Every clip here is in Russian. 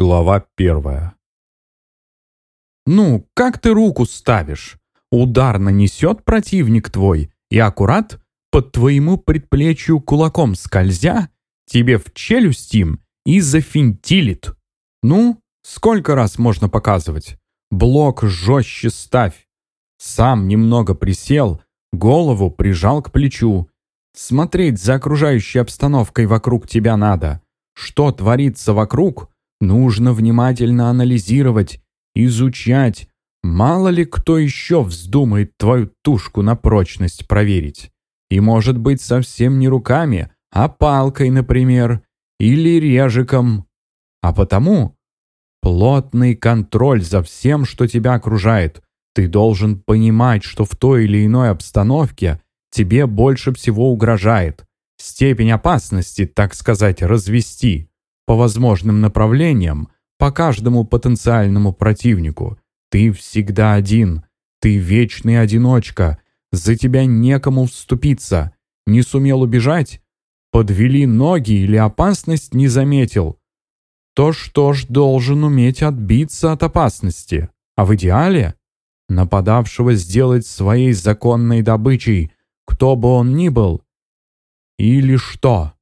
Глава первая. «Ну, как ты руку ставишь? Удар нанесет противник твой, и аккурат под твоему предплечью кулаком скользя, тебе в челюсть им и зафинтилит. Ну, сколько раз можно показывать? Блок жестче ставь. Сам немного присел, голову прижал к плечу. Смотреть за окружающей обстановкой вокруг тебя надо. Что творится вокруг — Нужно внимательно анализировать, изучать. Мало ли кто еще вздумает твою тушку на прочность проверить. И может быть совсем не руками, а палкой, например, или режиком. А потому плотный контроль за всем, что тебя окружает. Ты должен понимать, что в той или иной обстановке тебе больше всего угрожает. Степень опасности, так сказать, развести по возможным направлениям, по каждому потенциальному противнику. Ты всегда один, ты вечный одиночка, за тебя некому вступиться. Не сумел убежать? Подвели ноги или опасность не заметил? То что ж должен уметь отбиться от опасности? А в идеале? Нападавшего сделать своей законной добычей, кто бы он ни был. Или что?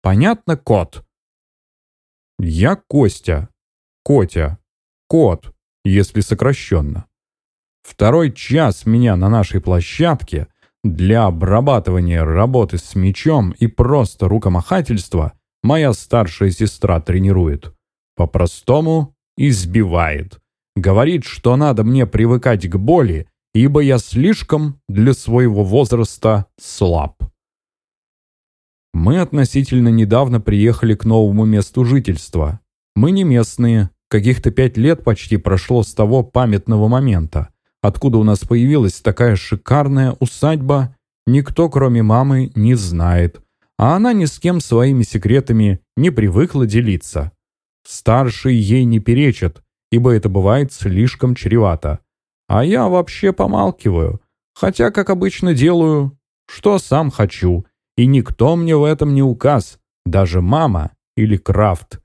Понятно, кот? Я Костя. Котя. Кот, если сокращенно. Второй час меня на нашей площадке для обрабатывания работы с мечом и просто рукомахательства моя старшая сестра тренирует. По-простому избивает. Говорит, что надо мне привыкать к боли, ибо я слишком для своего возраста слаб. Мы относительно недавно приехали к новому месту жительства. Мы не местные, каких-то пять лет почти прошло с того памятного момента, откуда у нас появилась такая шикарная усадьба, никто, кроме мамы, не знает, а она ни с кем своими секретами не привыкла делиться. Старший ей не перечат, ибо это бывает слишком чревато. А я вообще помалкиваю, хотя, как обычно делаю, что сам хочу – и никто мне в этом не указ, даже мама или Крафт.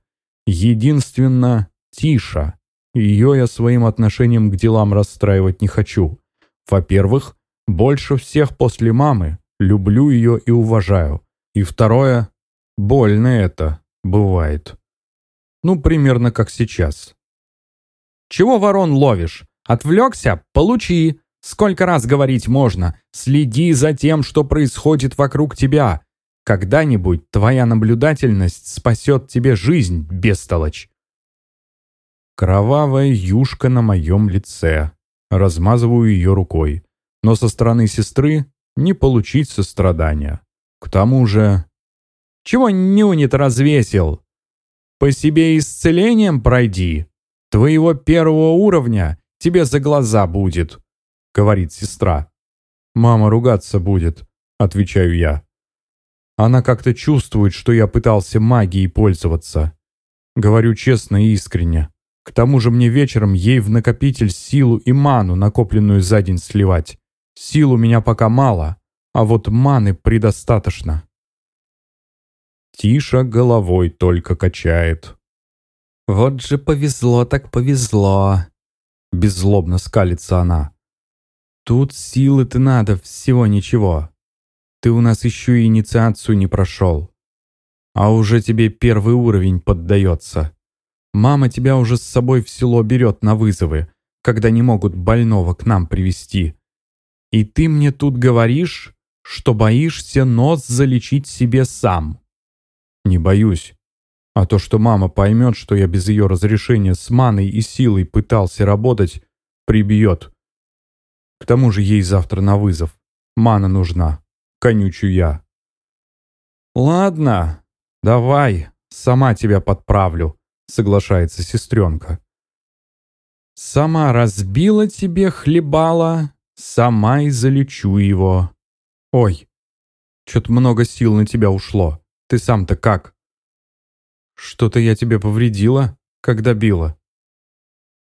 Единственно, Тиша. Ее я своим отношением к делам расстраивать не хочу. Во-первых, больше всех после мамы люблю ее и уважаю. И второе, больно это бывает. Ну, примерно как сейчас. «Чего ворон ловишь? Отвлекся? Получи!» Сколько раз говорить можно? Следи за тем, что происходит вокруг тебя. Когда-нибудь твоя наблюдательность спасет тебе жизнь, бестолочь. Кровавая юшка на моем лице. Размазываю ее рукой. Но со стороны сестры не получить сострадания. К тому же... Чего нюнит развесил? По себе исцелением пройди. Твоего первого уровня тебе за глаза будет говорит сестра. «Мама ругаться будет», — отвечаю я. Она как-то чувствует, что я пытался магией пользоваться. Говорю честно и искренне. К тому же мне вечером ей в накопитель силу и ману, накопленную за день, сливать. Сил у меня пока мало, а вот маны предостаточно. Тиша головой только качает. «Вот же повезло так повезло!» Беззлобно скалится она. Тут силы-то надо всего ничего. Ты у нас еще и инициацию не прошел. А уже тебе первый уровень поддается. Мама тебя уже с собой в село берет на вызовы, когда не могут больного к нам привести. И ты мне тут говоришь, что боишься нос залечить себе сам. Не боюсь. А то, что мама поймет, что я без ее разрешения с маной и силой пытался работать, прибьет. К тому же ей завтра на вызов. Мана нужна. Конючу я. «Ладно, давай, сама тебя подправлю», — соглашается сестренка. «Сама разбила тебе хлебала, сама и залечу его». «Ой, что-то много сил на тебя ушло. Ты сам-то как?» «Что-то я тебе повредила, когда била?»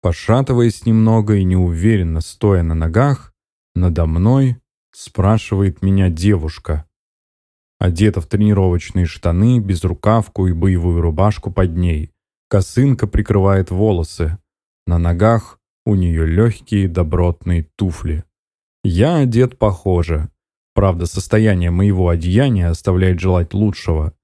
Пошатываясь немного и неуверенно стоя на ногах, надо мной спрашивает меня девушка. Одета в тренировочные штаны, безрукавку и боевую рубашку под ней. Косынка прикрывает волосы. На ногах у нее легкие добротные туфли. Я одет похоже. Правда, состояние моего одеяния оставляет желать лучшего.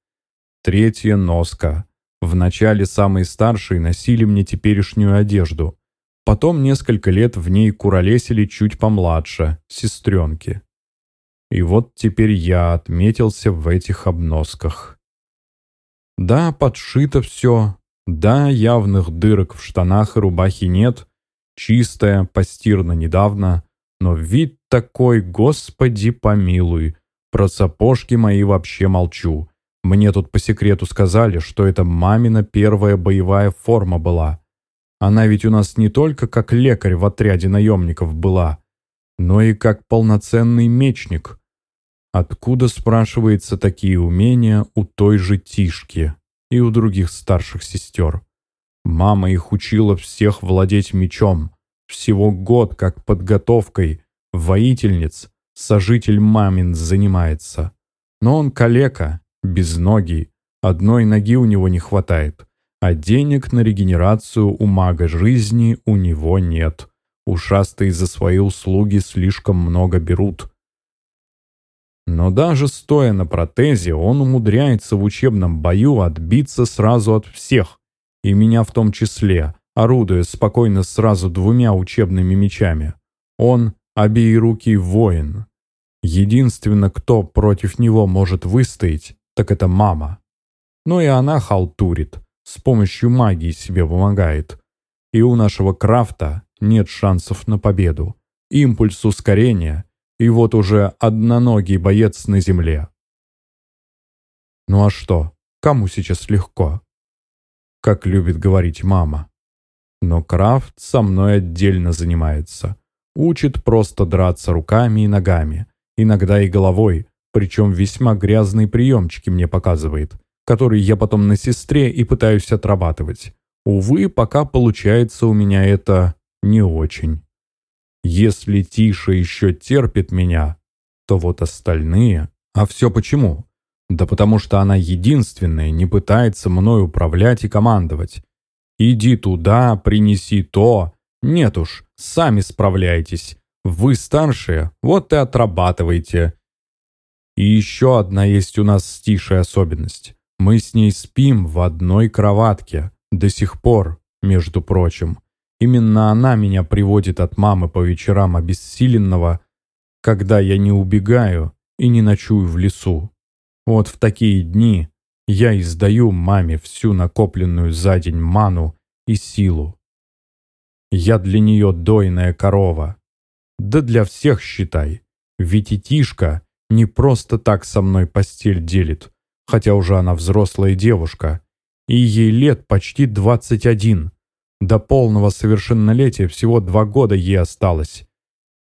Третья носка. Вначале самые старшие носили мне теперешнюю одежду. Потом несколько лет в ней куролесили чуть помладше, сестренки. И вот теперь я отметился в этих обносках. Да, подшито все. Да, явных дырок в штанах и рубахе нет. Чистая, постирана недавно. Но вид такой, господи помилуй. Про сапожки мои вообще молчу. Мне тут по секрету сказали, что это мамина первая боевая форма была. Она ведь у нас не только как лекарь в отряде наемников была, но и как полноценный мечник. Откуда, спрашивается, такие умения у той же Тишки и у других старших сестер? Мама их учила всех владеть мечом. Всего год как подготовкой. Воительниц, сожитель мамин занимается. Но он калека, безногий, одной ноги у него не хватает. А денег на регенерацию у мага жизни у него нет. Ушастые за свои услуги слишком много берут. Но даже стоя на протезе, он умудряется в учебном бою отбиться сразу от всех, и меня в том числе, орудуя спокойно сразу двумя учебными мечами. Он обеирукий воин. Единственно, кто против него может выстоять, так это мама. Но и она халтурит, с помощью магии себе помогает. И у нашего крафта нет шансов на победу. Импульс ускорения и вот уже одноногий боец на земле. Ну а что, кому сейчас легко? Как любит говорить мама. Но Крафт со мной отдельно занимается. Учит просто драться руками и ногами, иногда и головой, причем весьма грязные приемчики мне показывает, которые я потом на сестре и пытаюсь отрабатывать. Увы, пока получается у меня это не очень. Если Тиша еще терпит меня, то вот остальные... А все почему? Да потому что она единственная не пытается мной управлять и командовать. Иди туда, принеси то. Нет уж, сами справляйтесь. Вы старшие, вот и отрабатывайте. И еще одна есть у нас с Тишей особенность. Мы с ней спим в одной кроватке. До сих пор, между прочим. Именно она меня приводит от мамы по вечерам обессиленного, когда я не убегаю и не ночую в лесу. Вот в такие дни я издаю маме всю накопленную за день ману и силу. Я для нее дойная корова. Да для всех считай. Ведь и Тишка не просто так со мной постель делит, хотя уже она взрослая девушка, и ей лет почти двадцать один. До полного совершеннолетия всего два года ей осталось.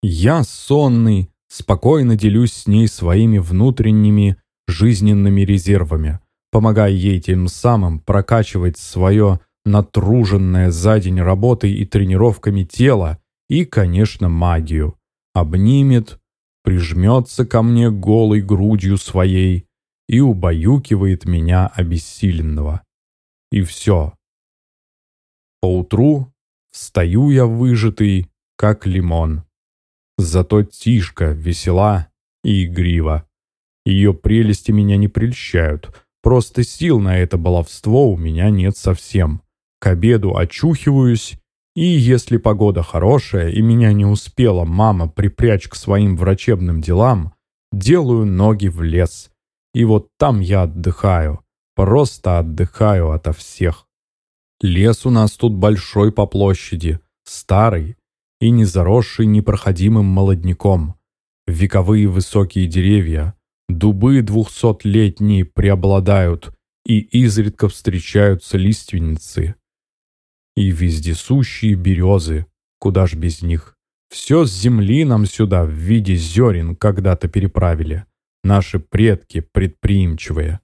Я, сонный, спокойно делюсь с ней своими внутренними жизненными резервами, помогая ей тем самым прокачивать свое натруженное за день работой и тренировками тело и, конечно, магию. Обнимет, прижмется ко мне голой грудью своей и убаюкивает меня обессиленного. И все. Поутру встаю я выжатый, как лимон. Зато Тишка весела и игрива. Ее прелести меня не прельщают. Просто сил на это баловство у меня нет совсем. К обеду очухиваюсь, и если погода хорошая и меня не успела мама припрячь к своим врачебным делам, делаю ноги в лес. И вот там я отдыхаю. Просто отдыхаю ото всех. Лес у нас тут большой по площади, старый и не заросший непроходимым молодняком. Вековые высокие деревья, дубы двухсотлетние преобладают, и изредка встречаются лиственницы. И вездесущие березы, куда ж без них. Все с земли нам сюда в виде зерен когда-то переправили. Наши предки предприимчивые.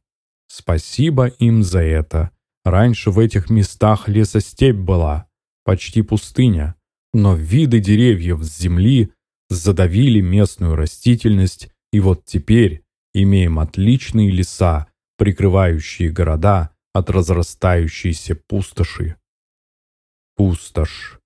Спасибо им за это. Раньше в этих местах лесостепь была, почти пустыня, но виды деревьев с земли задавили местную растительность, и вот теперь имеем отличные леса, прикрывающие города, от разрастающейся пустоши. Пустошь.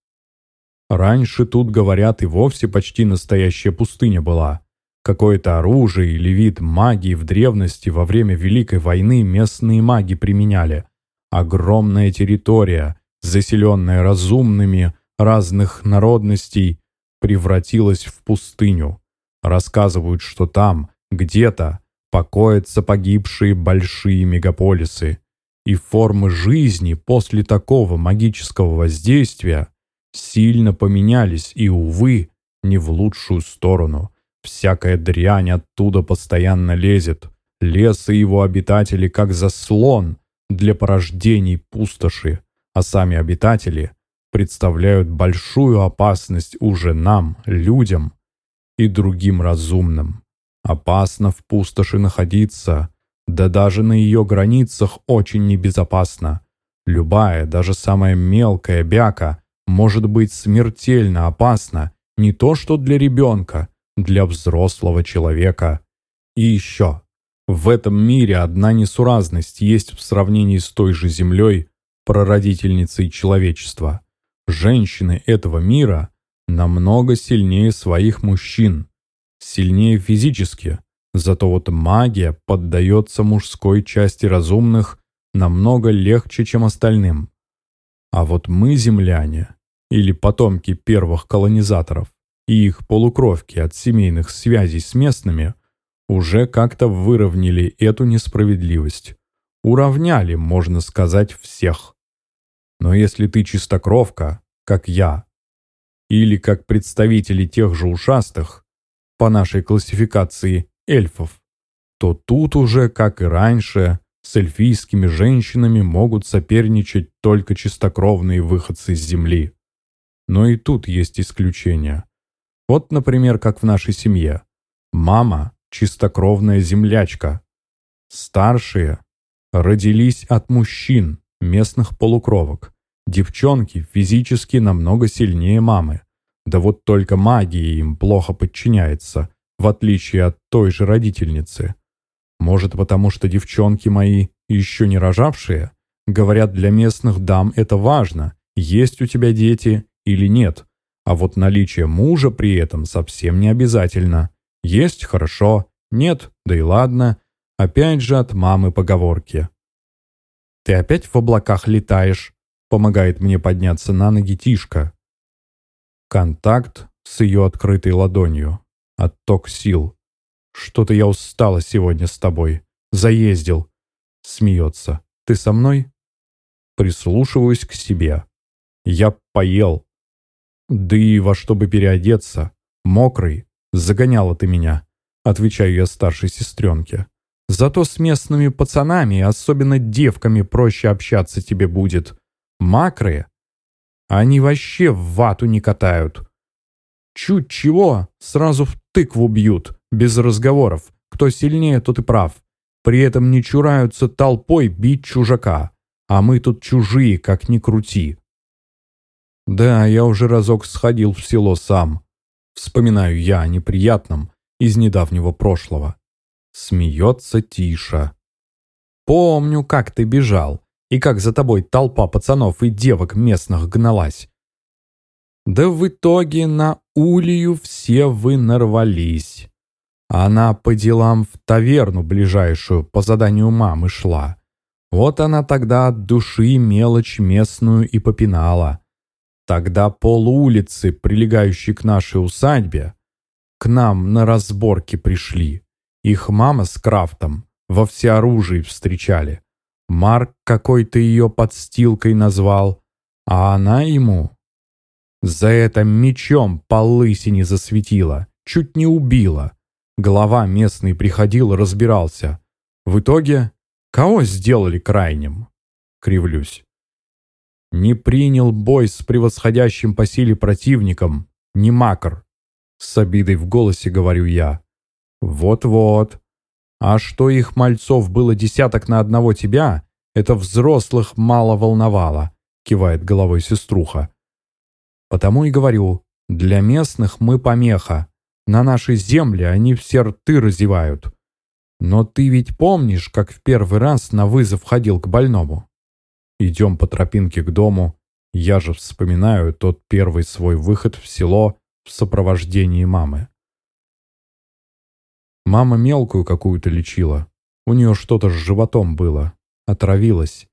Раньше тут, говорят, и вовсе почти настоящая пустыня была. Какое-то оружие или вид магии в древности во время Великой войны местные маги применяли. Огромная территория, заселенная разумными разных народностей, превратилась в пустыню. Рассказывают, что там, где-то, покоятся погибшие большие мегаполисы. И формы жизни после такого магического воздействия сильно поменялись и, увы, не в лучшую сторону. Всякая дрянь оттуда постоянно лезет. Лес и его обитатели как заслон для порождений пустоши, а сами обитатели представляют большую опасность уже нам, людям и другим разумным. Опасно в пустоши находиться, да даже на ее границах очень небезопасно. Любая, даже самая мелкая бяка может быть смертельно опасна не то что для ребенка, для взрослого человека. И еще, в этом мире одна несуразность есть в сравнении с той же Землей, прародительницей человечества. Женщины этого мира намного сильнее своих мужчин, сильнее физически, зато вот магия поддается мужской части разумных намного легче, чем остальным. А вот мы, земляне, или потомки первых колонизаторов, и их полукровки от семейных связей с местными, уже как-то выровняли эту несправедливость. Уравняли, можно сказать, всех. Но если ты чистокровка, как я, или как представители тех же ушастых, по нашей классификации эльфов, то тут уже, как и раньше, с эльфийскими женщинами могут соперничать только чистокровные выходцы с земли. Но и тут есть исключения. Вот, например, как в нашей семье. Мама – чистокровная землячка. Старшие родились от мужчин, местных полукровок. Девчонки физически намного сильнее мамы. Да вот только магия им плохо подчиняется, в отличие от той же родительницы. Может, потому что девчонки мои, еще не рожавшие, говорят, для местных дам это важно, есть у тебя дети или нет. А вот наличие мужа при этом совсем не обязательно. Есть – хорошо, нет – да и ладно. Опять же от мамы поговорки. «Ты опять в облаках летаешь?» – помогает мне подняться на ноги Тишка. Контакт с ее открытой ладонью. Отток сил. «Что-то я устала сегодня с тобой. Заездил». Смеется. «Ты со мной?» Прислушиваюсь к себе. Я поел. Да и во что бы переодеться. Мокрый. Загоняла ты меня. Отвечаю я старшей сестренке. Зато с местными пацанами, особенно девками, проще общаться тебе будет. Макрые они вообще в вату не катают. Чуть чего, сразу в тыкву бьют, без разговоров. Кто сильнее, тот и прав. При этом не чураются толпой бить чужака. А мы тут чужие, как ни крути. Да, я уже разок сходил в село сам. Вспоминаю я о неприятном из недавнего прошлого. Смеется Тиша. Помню, как ты бежал и как за тобой толпа пацанов и девок местных гналась. Да в итоге на Улью все вы нарвались. Она по делам в таверну ближайшую по заданию мамы шла. Вот она тогда от души мелочь местную и попинала. Тогда пол улицы, прилегающей к нашей усадьбе, к нам на разборки пришли. Их мама с Крафтом во всеоружии встречали. Марк какой-то ее подстилкой назвал, а она ему. За это мечом по лысине засветила, чуть не убила. Глава местный приходил, разбирался. В итоге, кого сделали крайним? Кривлюсь. Не принял бой с превосходящим по силе противником, не макар. С обидой в голосе говорю я. Вот-вот, а что их мальцов было десяток на одного тебя, это взрослых мало волновало, кивает головой сеструха. Потому и говорю, для местных мы помеха. На нашей земле они все рты разевают. Но ты ведь помнишь, как в первый раз на вызов ходил к больному? Идем по тропинке к дому. Я же вспоминаю тот первый свой выход в село в сопровождении мамы. Мама мелкую какую-то лечила. У нее что-то с животом было. Отравилась.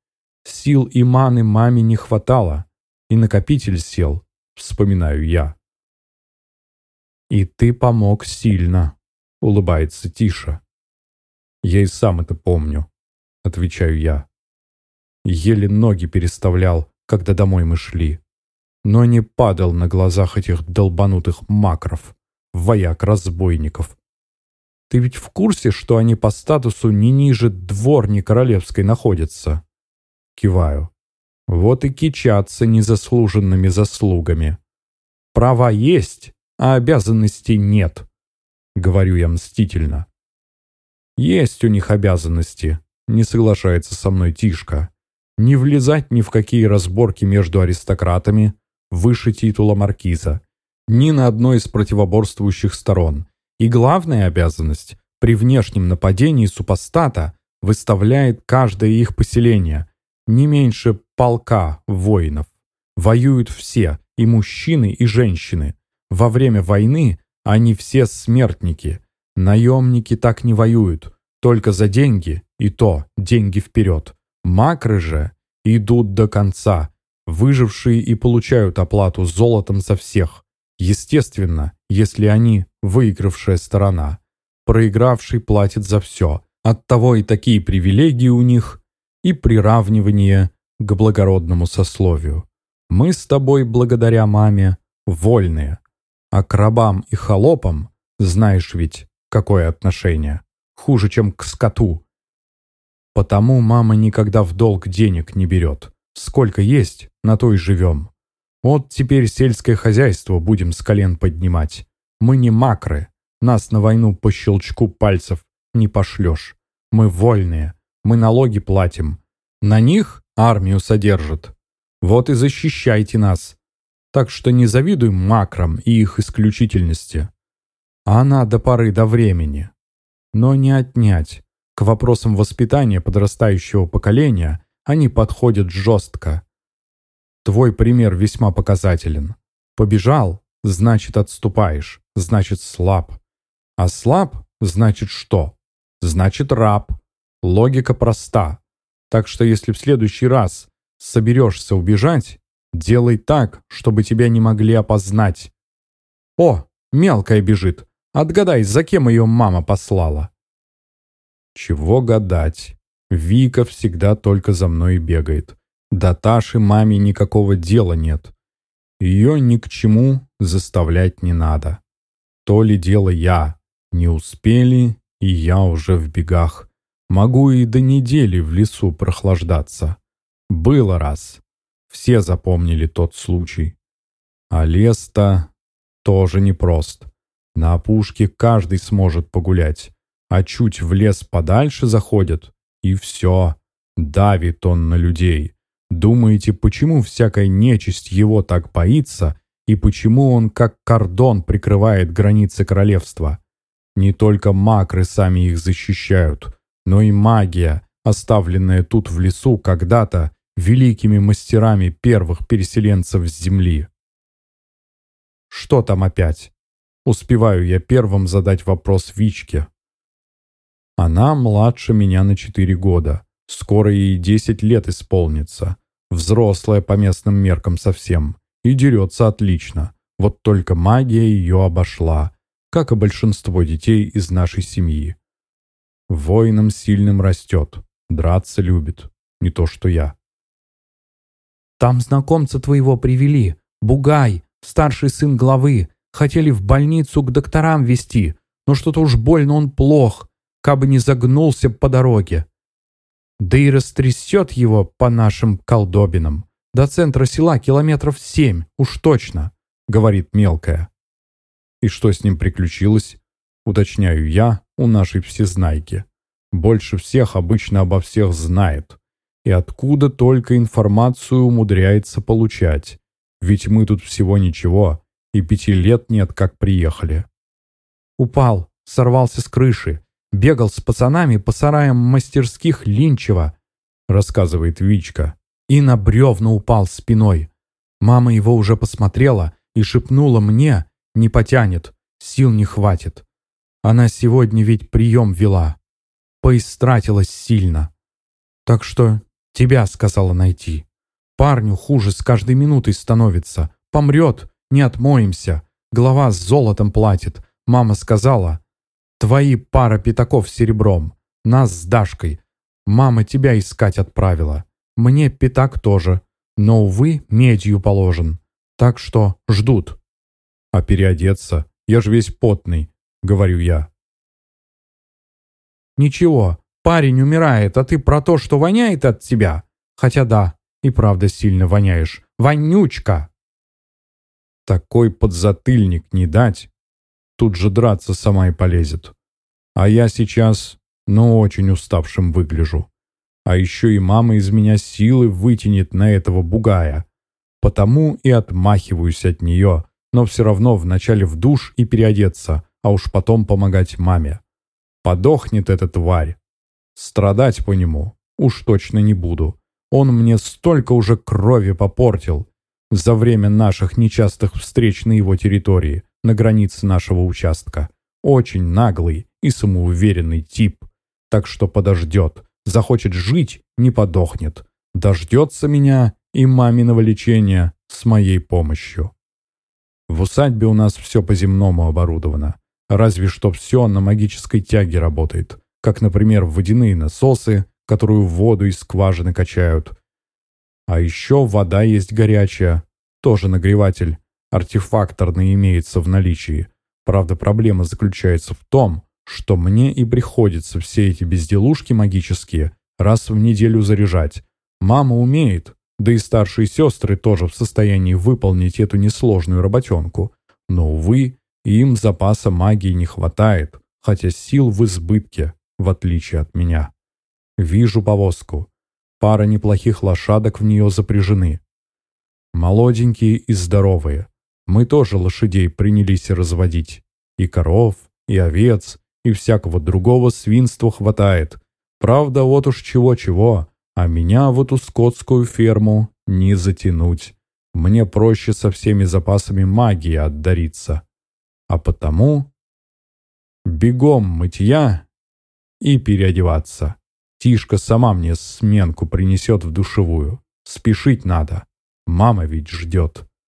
Сил и маны маме не хватало. И накопитель сел, вспоминаю я. «И ты помог сильно», — улыбается Тиша. «Я и сам это помню», — отвечаю я. Еле ноги переставлял, когда домой мы шли. Но не падал на глазах этих долбанутых макров, вояк-разбойников. Ты ведь в курсе, что они по статусу не ниже дворни королевской находятся?» Киваю. Вот и кичатся незаслуженными заслугами. Права есть, а обязанностей нет, говорю я мстительно. Есть у них обязанности, не соглашается со мной Тишка. Не влезать ни в какие разборки между аристократами, выше титула маркиза, ни на одной из противоборствующих сторон. И главная обязанность при внешнем нападении супостата выставляет каждое их поселение, не меньше полка воинов. Воюют все, и мужчины, и женщины. Во время войны они все смертники. Наемники так не воюют, только за деньги, и то деньги вперед. Макры же идут до конца. Выжившие и получают оплату золотом за всех. Естественно, если они выигравшая сторона. Проигравший платит за все. Оттого и такие привилегии у них, и приравнивание к благородному сословию. Мы с тобой, благодаря маме, вольные. А к рабам и холопам, знаешь ведь, какое отношение. Хуже, чем к скоту. Потому мама никогда в долг денег не берет. Сколько есть, на то и живем. Вот теперь сельское хозяйство будем с колен поднимать. Мы не макры. Нас на войну по щелчку пальцев не пошлешь. Мы вольные. Мы налоги платим. На них армию содержат. Вот и защищайте нас. Так что не завидуй макрам и их исключительности. Она до поры до времени. Но не отнять. К вопросам воспитания подрастающего поколения они подходят жестко. Твой пример весьма показателен. Побежал, значит отступаешь, значит слаб. А слаб значит что? Значит раб. Логика проста. Так что если в следующий раз соберешься убежать, делай так, чтобы тебя не могли опознать. О, мелкая бежит. Отгадай, за кем ее мама послала. Чего гадать? Вика всегда только за мной бегает. До Таши маме никакого дела нет. Ее ни к чему заставлять не надо. То ли дело я. Не успели, и я уже в бегах. Могу и до недели в лесу прохлаждаться. Было раз. Все запомнили тот случай. А лес-то тоже непрост. На опушке каждый сможет погулять. А чуть в лес подальше заходят, и все. Давит он на людей. Думаете, почему всякая нечисть его так боится, и почему он как кордон прикрывает границы королевства? Не только макры сами их защищают, но и магия, оставленная тут в лесу когда-то великими мастерами первых переселенцев с земли. Что там опять? Успеваю я первым задать вопрос Вичке. Она младше меня на четыре года. Скоро ей десять лет исполнится. Взрослая по местным меркам совсем. И дерется отлично. Вот только магия ее обошла, как и большинство детей из нашей семьи. Воином сильным растет, драться любит, не то что я. «Там знакомца твоего привели, Бугай, старший сын главы. Хотели в больницу к докторам везти, но что-то уж больно он плох, кабы не загнулся по дороге. Да и растрясет его по нашим колдобинам. До центра села километров семь, уж точно», — говорит мелкая. «И что с ним приключилось?» Уточняю я у нашей всезнайки. Больше всех обычно обо всех знает. И откуда только информацию умудряется получать. Ведь мы тут всего ничего, и пяти лет нет, как приехали. Упал, сорвался с крыши. бегал с пацанами по сараям мастерских Линчева, рассказывает Вичка, и на бревна упал спиной. Мама его уже посмотрела и шепнула мне, не потянет, сил не хватит. Она сегодня ведь прием вела. Поистратилась сильно. Так что тебя сказала найти. Парню хуже с каждой минутой становится. Помрет, не отмоемся. Голова с золотом платит. Мама сказала, твои пара пятаков серебром. Нас с Дашкой. Мама тебя искать отправила. Мне пятак тоже. Но, увы, медью положен. Так что ждут. А переодеться? Я же весь потный, говорю я. Ничего, парень умирает, а ты про то, что воняет от тебя? Хотя да, и правда сильно воняешь. Вонючка! Такой подзатыльник не дать. Тут же драться сама и полезет. А я сейчас, ну, очень уставшим выгляжу. А еще и мама из меня силы вытянет на этого бугая. Потому и отмахиваюсь от нее, но все равно вначале в душ и переодеться, а уж потом помогать маме. Подохнет эта тварь. Страдать по нему уж точно не буду. Он мне столько уже крови попортил за время наших нечастых встреч на его территории, на границе нашего участка. Очень наглый и самоуверенный тип. Так что подождет. Захочет жить, не подохнет. Дождется меня и маминого лечения с моей помощью. В усадьбе у нас все по-земному оборудовано. Разве что все на магической тяге работает. Как, например, водяные насосы, которую воду из скважины качают. А еще вода есть горячая, тоже нагреватель, артефакторный имеется в наличии. Правда, проблема заключается в том, что мне и приходится все эти безделушки магические раз в неделю заряжать. Мама умеет, да и старшие сестры тоже в состоянии выполнить эту несложную работенку. Но, увы, им запаса магии не хватает, хотя сил в избытке, в отличие от меня. Вижу повозку. Пара неплохих лошадок в нее запряжены. Молоденькие и здоровые. Мы тоже лошадей принялись разводить. И коров, и овец, и всякого другого свинства хватает. Правда, вот уж чего-чего, а меня в эту скотскую ферму не затянуть. Мне проще со всеми запасами магии отдариться. А потому бегом мытья и переодеваться. Тишка сама мне сменку принесет в душевую. Спешить надо. Мама ведь ждет.